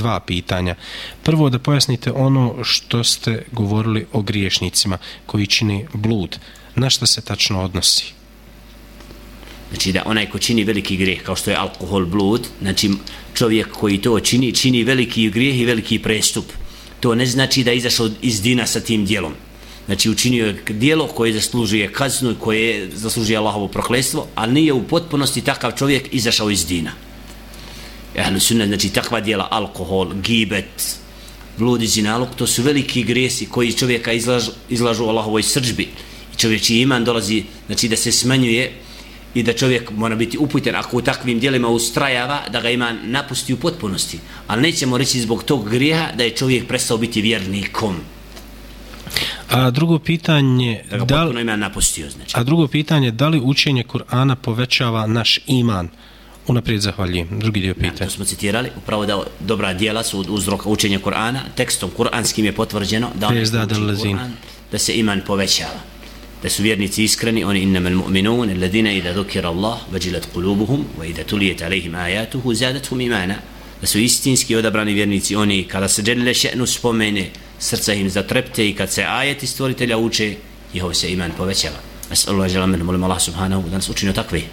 dva pitanja. Prvo da pojasnite ono što ste govorili o griješnicima koji čini blud. Na što se tačno odnosi? Znači da onaj ko čini veliki grijeh kao što je alkohol, blud, znači čovjek koji to čini, čini veliki grijeh i veliki prestup. To ne znači da je izašao iz dina sa tim dijelom. Znači učinio je dijelo koje zaslužuje kaznu i koje zaslužuje Allahovo proklestvo, ali nije u potpunosti takav čovjek izašao iz dina. Ehlu sunna, znači takva dijela, alkohol, gibet, blud i zinalog, to su veliki grijesi koji čovjeka izlažu, izlažu Allahovoj srđbi. I čovječi iman dolazi, znači da se smanjuje, i da čovjek mora biti upućen ako u takvim dijelima ustrajava da ga ima napusti u potpunosti ali nećemo reći zbog tog grijeha da je čovjek prestao biti vjernikom a drugo pitanje da ga da ima napustio znači. a drugo pitanje da li učenje Kur'ana povećava naš iman unaprijed zahvaljujem drugi dio Ja, pitanja to smo citirali, upravo da dobra dijela su uzrok učenja Kur'ana, tekstom kur'anskim je potvrđeno da, uči al-lazin. Kur'an, da se iman povećava. Da su vjernici iskreni, oni innama al-mu'minun, alladhina idha dhukira Allah, vajilat qulubuhum, wa idha tuliyat alaihim ayatuhu, zadatuhum imana. Da su istinski odabrani vjernici, oni kada se dželle še'nu spomene, srca im zatrepte i kad se ajeti stvoritelja uče, njihov se iman povećava. As'alullah, želam, molim Allah subhanahu, da nas učinio takvi.